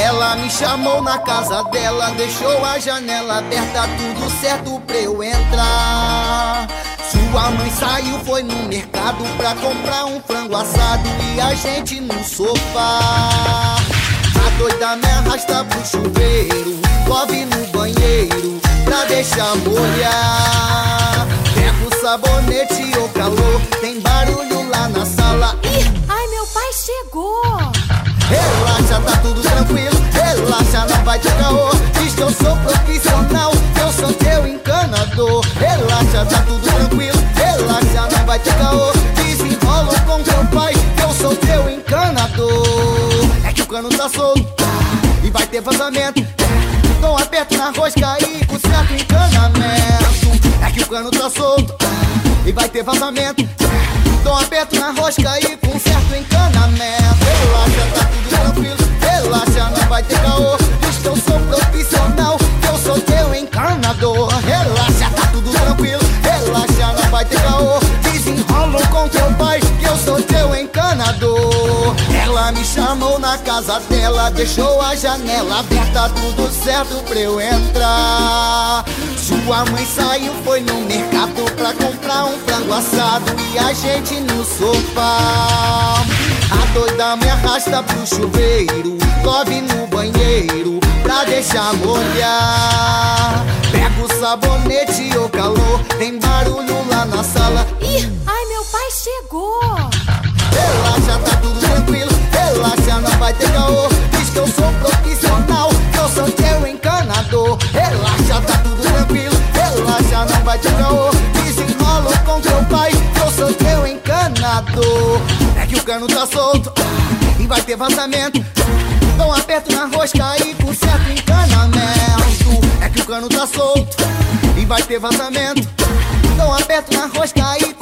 Ela me chamou na casa dela, deixou a janela aberta, tudo certo pra eu entrar. Sua mãe saiu, foi no mercado pra comprar um frango assado e a gente no sofá. A doida me arrasta pro chuveiro, love no banheiro pra deixar molhar. Sou profissional, eu sou teu encanador. Relaxa, tá tudo tranquilo, relaxa, não vai ter caô. Desenrola com teu pai, eu sou teu encanador. É que o cano tá solto e vai ter vazamento. Então aperto na rosca aí com certo encanamento. É que o cano tá solto e vai ter vazamento. Então aperto na rosca aí com certo encanamento. Relaxa, tá tudo tranquilo, relaxa, não vai ter caô. Me chamou na casa dela, deixou a janela aberta, tudo certo pra eu entrar. Sua mãe saiu, foi no mercado pra comprar um frango assado e a gente no sofá. A doida me arrasta pro chuveiro, love no banheiro pra deixar molhar. Pega o sabonete ou calor, tem barulho lá na sala. Ih, ai meu pai chegou. Caô. Diz que eu sou profissional, que eu sou teu encanador. Relaxa, tá tudo tranquilo, relaxa, não vai ter caô. Desenrola com teu pai, que eu sou teu encanador. É que o cano tá solto e vai ter vazamento. Então aperto na rosca aí com certo encanamento. É que o cano tá solto e vai ter vazamento. Então aperto na rosca aí